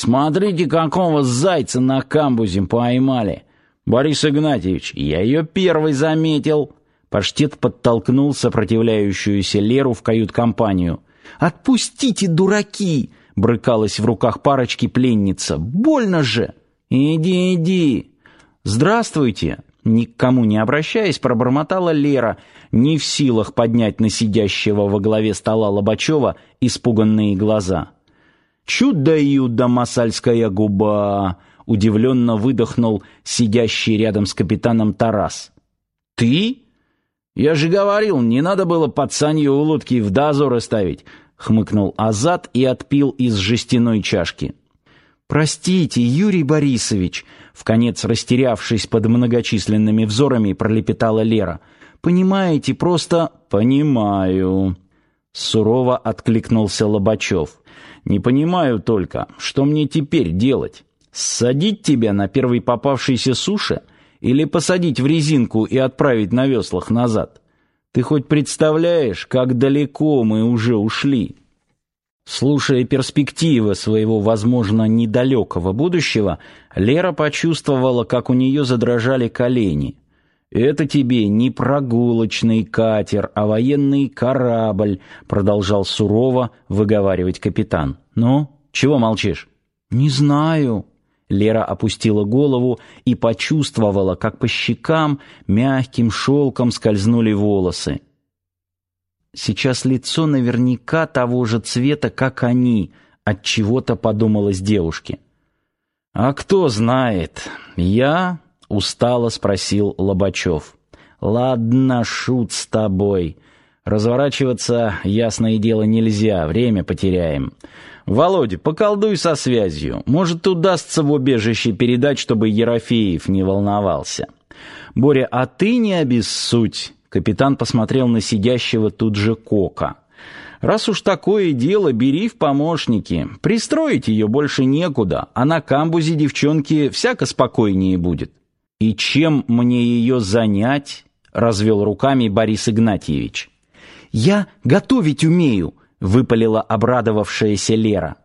Смотрите, какого зайца на камбузе поймали. Борис Игнатьевич, я ее первый заметил. Паштет подтолкнул сопротивляющуюся Леру в кают-компанию. «Отпустите, дураки!» — брыкалась в руках парочки пленница. «Больно же!» «Иди, иди!» «Здравствуйте!» Ни к кому не обращаясь, пробормотала Лера, не в силах поднять на сидящего во главе стола Лобачева испуганные глаза. «Чудо-юдо, масальская губа!» — удивленно выдохнул сидящий рядом с капитаном Тарас. «Ты? Я же говорил, не надо было пацанью улутки в дозоры ставить!» — хмыкнул Азат и отпил из жестяной чашки. «Простите, Юрий Борисович!» — вконец растерявшись под многочисленными взорами, пролепетала Лера. «Понимаете, просто...» «Понимаю!» Сурово откликнулся Лобачев. Не понимаю только, что мне теперь делать? Садить тебя на первой попавшейся суше или посадить в резинку и отправить на веслах назад? Ты хоть представляешь, как далеко мы уже ушли? Слушая перспективы своего, возможно, недалекого будущего, Лера почувствовала, как у нее задрожали колени. «Это тебе не прогулочный катер, а военный корабль», продолжал сурово выговаривать капитан. «Ну, чего молчишь?» «Не знаю». Лера опустила голову и почувствовала, как по щекам мягким шелком скользнули волосы. Сейчас лицо наверняка того же цвета, как они, от чего-то подумалось девушке. А кто знает? Я — устало спросил Лобачев. «Ладно, шут с тобой. Разворачиваться, ясное дело, нельзя, время потеряем. Володя, поколдуй со связью. Может, удастся в убежище передать, чтобы Ерофеев не волновался. Боря, а ты не обессудь». Капитан посмотрел на сидящего тут же Кока. «Раз уж такое дело, бери в помощники. Пристроить ее больше некуда, а на камбузе девчонки всяко спокойнее будет». «И чем мне ее занять?» — развел руками Борис Игнатьевич. «Я готовить умею», — выпалила обрадовавшаяся Лера.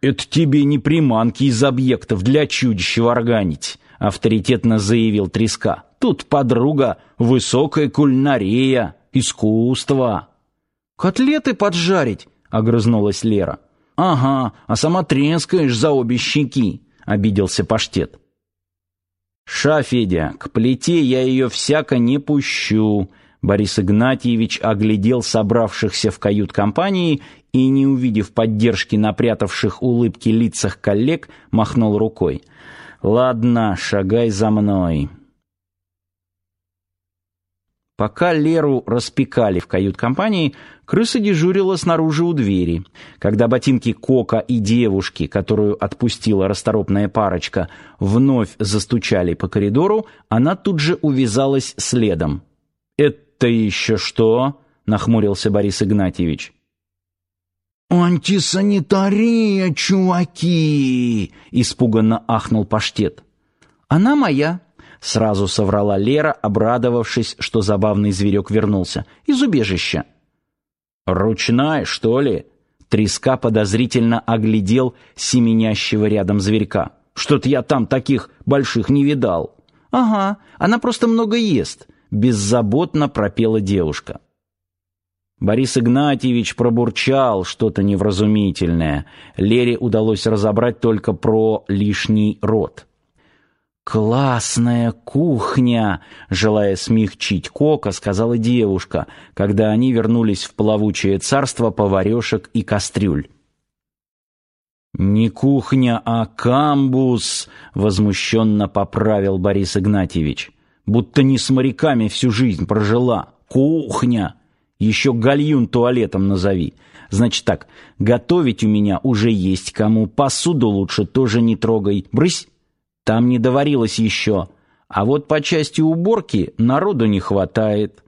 «Это тебе не приманки из объектов для чудища органить», — авторитетно заявил Треска. «Тут, подруга, высокая кулинария, искусство». «Котлеты поджарить?» — огрызнулась Лера. «Ага, а сама трескаешь за обе щеки», — обиделся паштет. «Ша, Федя, к плите я ее всяко не пущу». Борис Игнатьевич оглядел собравшихся в кают-компании и, не увидев поддержки напрятавших улыбки лицах коллег, махнул рукой. «Ладно, шагай за мной». Пока Леру распекали в кают-компании, крыса дежурила снаружи у двери. Когда ботинки Кока и девушки, которую отпустила расторопная парочка, вновь застучали по коридору, она тут же увязалась следом. «Это еще что?» — нахмурился Борис Игнатьевич. «Антисанитария, чуваки!» — испуганно ахнул паштет. «Она моя», Сразу соврала Лера, обрадовавшись, что забавный зверек вернулся. Из убежища. «Ручная, что ли?» Треска подозрительно оглядел семенящего рядом зверька. «Что-то я там таких больших не видал». «Ага, она просто много ест», — беззаботно пропела девушка. Борис Игнатьевич пробурчал что-то невразумительное. Лере удалось разобрать только про лишний рот. «Классная кухня!» — желая смягчить Кока, сказала девушка, когда они вернулись в плавучее царство поварешек и кастрюль. «Не кухня, а камбус!» — возмущенно поправил Борис Игнатьевич. «Будто не с моряками всю жизнь прожила. Кухня! Еще гальюн туалетом назови. Значит так, готовить у меня уже есть кому, посуду лучше тоже не трогай. Брысь!» Там не доварилось еще. А вот по части уборки народу не хватает.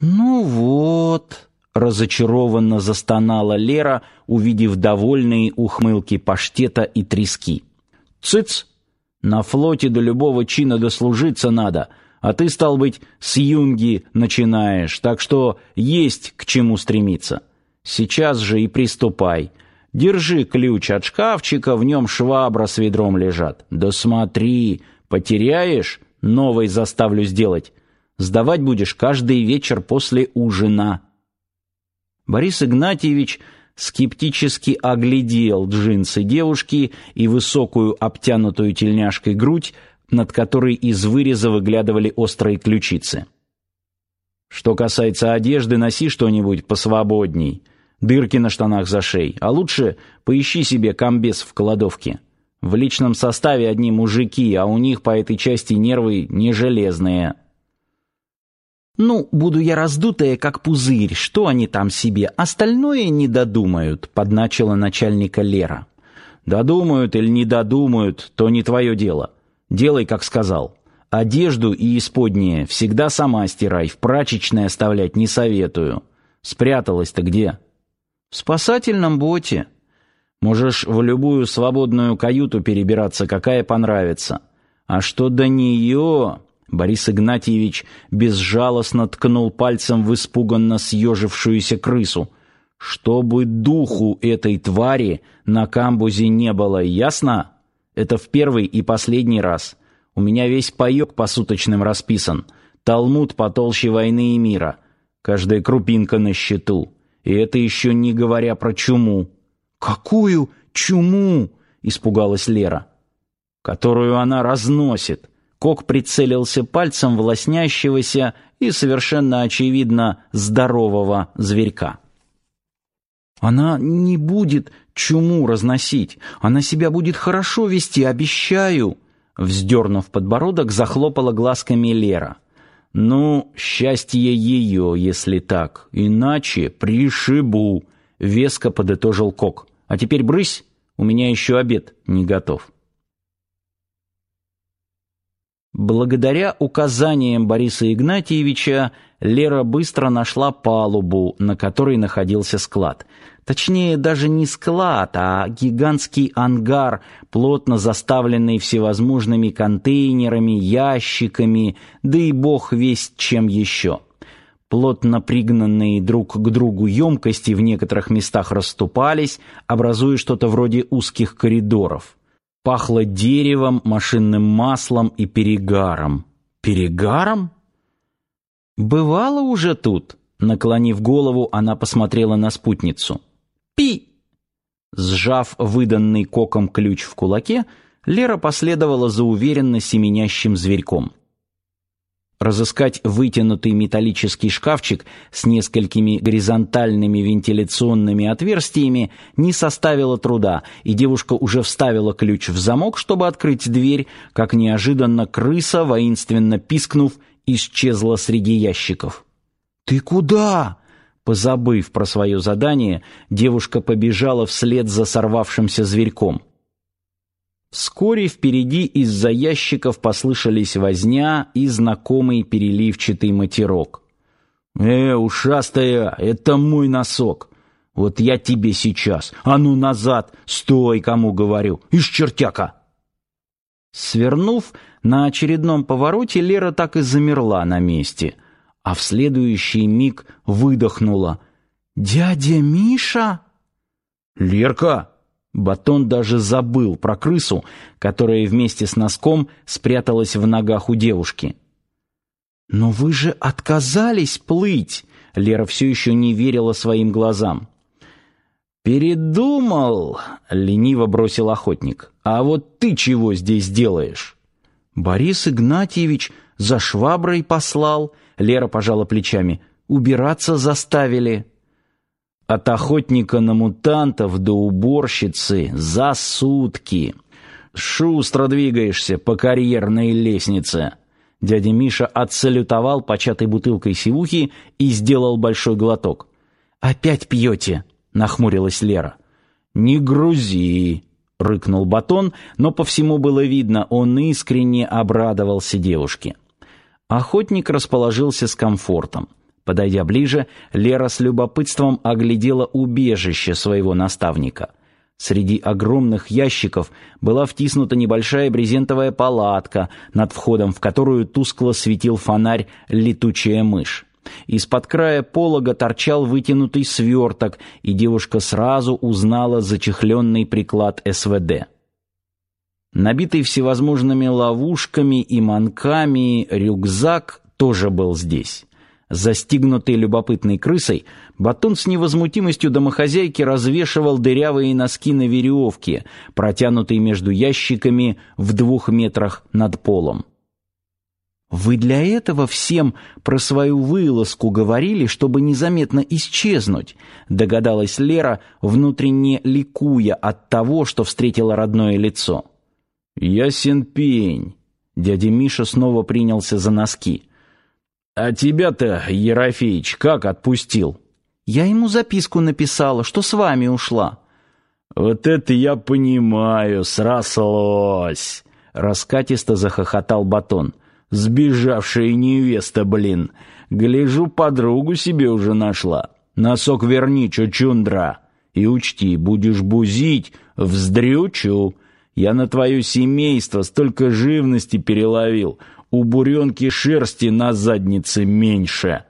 Ну вот, разочарованно застонала Лера, увидев довольные ухмылки паштета и трески. Цыц! На флоте до любого чина дослужиться надо, а ты, стал быть, с юнги начинаешь, так что есть к чему стремиться. Сейчас же и приступай. Держи ключ от шкафчика, в нем швабра с ведром лежат. Да смотри, потеряешь, новый заставлю сделать. Сдавать будешь каждый вечер после ужина. Борис Игнатьевич скептически оглядел джинсы девушки и высокую обтянутую тельняшкой грудь, над которой из выреза выглядывали острые ключицы. Что касается одежды, носи что-нибудь посвободней. Дырки на штанах за шеей. А лучше поищи себе комбез в кладовке. В личном составе одни мужики, а у них по этой части нервы не железные. «Ну, буду я раздутая, как пузырь, что они там себе, остальное не додумают», — подначила начальника Лера. «Додумают или не додумают, то не твое дело. Делай, как сказал. Одежду и исподнее всегда сама стирай, в прачечной оставлять не советую. Спряталась-то где?» «В спасательном боте». «Можешь в любую свободную каюту перебираться, какая понравится. А что до нее...» Борис Игнатьевич безжалостно ткнул пальцем в испуганно съежившуюся крысу. Чтобы духу этой твари на камбузе не было, ясно? Это в первый и последний раз. У меня весь паёк по суточным расписан. Талмуд потолще войны и мира. Каждая крупинка на счету. И это еще не говоря про чуму. «Какую чуму?» — испугалась Лера. «Которую она разносит. Кок прицелился пальцем в лоснящегося и совершенно очевидно здорового зверька. Она не будет чуму разносить. Она себя будет хорошо вести, обещаю. Вздернув подбородок, захлопала глазками Лера. Ну, счастье ее, если так. Иначе пришибу. Веско подытожил Кок. А теперь брысь, у меня еще обед не готов. Благодаря указаниям Бориса Игнатьевича Лера быстро нашла палубу, на которой находился склад. Точнее, даже не склад, а гигантский ангар, плотно заставленный всевозможными контейнерами, ящиками, да и бог весть чем еще. Плотно пригнанные друг к другу емкости в некоторых местах расступались, образуя что-то вроде узких коридоров. Пахло деревом, машинным маслом и перегаром. Перегаром? Бывало уже тут. Наклонив голову, она посмотрела на спутницу. Пи! Сжав выданный коком ключ в кулаке, Лера последовала за уверенно семенящим зверьком. Разыскать вытянутый металлический шкафчик с несколькими горизонтальными вентиляционными отверстиями не составило труда, и девушка уже вставила ключ в замок, чтобы открыть дверь, как неожиданно крыса, воинственно пискнув, исчезла среди ящиков. «Ты куда?» Позабыв про свое задание, девушка побежала вслед за сорвавшимся зверьком. Вскоре впереди из-за ящиков послышались возня и знакомый переливчатый матерок. «Э, ушастая, это мой носок! Вот я тебе сейчас! А ну назад! Стой, кому говорю! Ишь, чертяка!» Свернув на очередном повороте, Лера так и замерла на месте, а в следующий миг выдохнула. «Дядя Миша?» «Лерка!» Батон даже забыл про крысу, которая вместе с носком спряталась в ногах у девушки. «Но вы же отказались плыть!» Лера все еще не верила своим глазам. «Передумал!» — лениво бросил охотник. «А вот ты чего здесь делаешь?» «Борис Игнатьевич за шваброй послал», — Лера пожала плечами. «Убираться заставили». От охотника на мутантов до уборщицы за сутки. Шустро двигаешься по карьерной лестнице. Дядя Миша отсалютовал початой бутылкой сивухи и сделал большой глоток. «Опять пьете?» — нахмурилась Лера. «Не грузи!» — рыкнул Батон, но по всему было видно, он искренне обрадовался девушке. Охотник расположился с комфортом. Подойдя ближе, Лера с любопытством оглядела убежище своего наставника. Среди огромных ящиков была втиснута небольшая брезентовая палатка, над входом в которую тускло светил фонарь летучая мышь. Из-под края полога торчал вытянутый сверток, и девушка сразу узнала зачехленный приклад СВД. Набитый всевозможными ловушками и манками рюкзак тоже был здесь. Застигнутый любопытной крысой, Батон с невозмутимостью домохозяйки развешивал дырявые носки на веревке, протянутые между ящиками в двух метрах над полом. «Вы для этого всем про свою вылазку говорили, чтобы незаметно исчезнуть», догадалась Лера, внутренне ликуя от того, что встретила родное лицо. «Ясен пень!» Дядя Миша снова принялся за носки. «А тебя-то, Ерофеич, как отпустил?» «Я ему записку написала, что с вами ушла». «Вот это я понимаю, срослось!» Раскатисто захохотал Батон. «Сбежавшая невеста, блин! Гляжу, подругу себе уже нашла. Носок верни, чучундра, и учти, будешь бузить, вздрючу. Я на твое семейство столько живности переловил, у буренки шерсти на заднице меньше.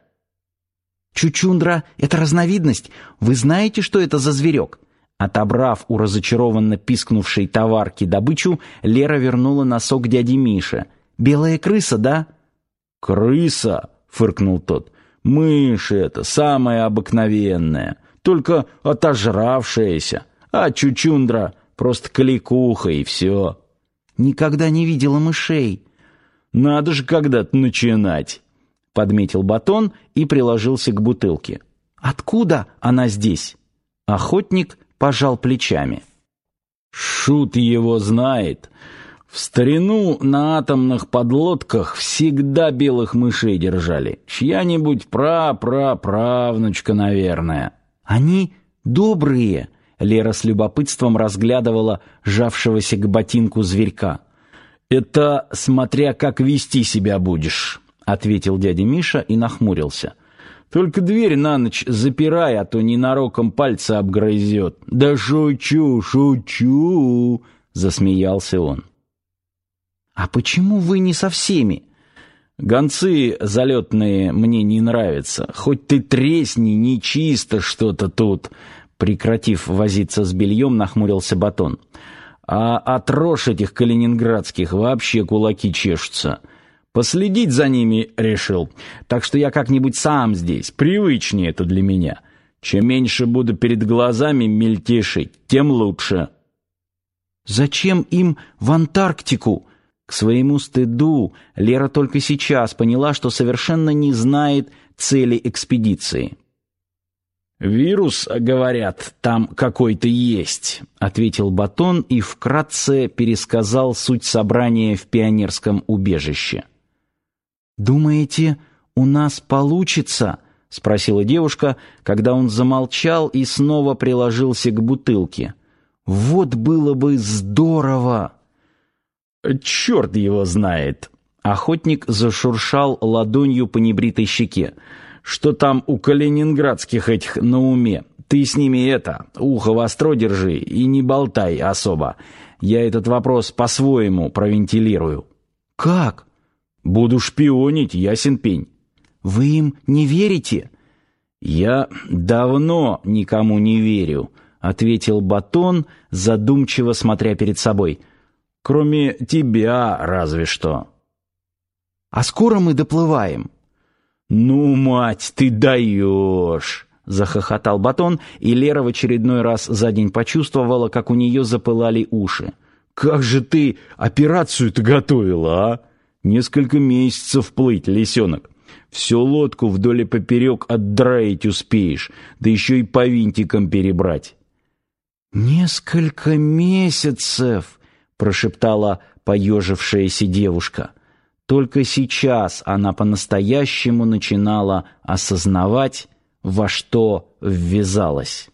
Чучундра — это разновидность. Вы знаете, что это за зверек? Отобрав у разочарованно пискнувшей товарки добычу, Лера вернула носок дяде Мише. «Белая крыса, да?» «Крыса!» — фыркнул тот. «Мышь это, самая обыкновенная, только отожравшаяся, а чучундра — просто кликуха и все». «Никогда не видела мышей», надо же когда-то начинать, подметил Батон и приложился к бутылке. Откуда она здесь? Охотник пожал плечами. Шут его знает. В старину на атомных подлодках всегда белых мышей держали. Чья-нибудь пра-пра-правнучка, наверное. Они добрые. Лера с любопытством разглядывала жавшегося к ботинку зверька. «Это смотря как вести себя будешь», — ответил дядя Миша и нахмурился. «Только дверь на ночь запирай, а то ненароком пальцы обгрызет». «Да шучу, шучу», — засмеялся он. «А почему вы не со всеми?» «Гонцы залетные мне не нравятся. Хоть ты тресни, нечисто что-то тут». Прекратив возиться с бельем, нахмурился Батон. А от рож этих калининградских вообще кулаки чешутся. Последить за ними решил. Так что я как-нибудь сам здесь. Привычнее это для меня. Чем меньше буду перед глазами мельтешить, тем лучше. Зачем им в Антарктику? К своему стыду Лера только сейчас поняла, что совершенно не знает цели экспедиции. «Вирус, говорят, там какой-то есть», — ответил Батон и вкратце пересказал суть собрания в пионерском убежище. «Думаете, у нас получится?» — спросила девушка, когда он замолчал и снова приложился к бутылке. «Вот было бы здорово!» «Черт его знает!» Охотник зашуршал ладонью по небритой щеке что там у калининградских этих на уме. Ты с ними это, ухо востро держи и не болтай особо. Я этот вопрос по-своему провентилирую. Как? Буду шпионить, ясен пень. Вы им не верите? Я давно никому не верю, ответил Батон, задумчиво смотря перед собой. Кроме тебя, разве что. А скоро мы доплываем. «Ну, мать, ты даешь!» — захохотал Батон, и Лера в очередной раз за день почувствовала, как у нее запылали уши. «Как же ты операцию-то готовила, а? Несколько месяцев плыть, лисенок. Всю лодку вдоль и поперек отдраить успеешь, да еще и по винтикам перебрать». «Несколько месяцев!» — прошептала поежившаяся девушка — только сейчас она по-настоящему начинала осознавать, во что ввязалась.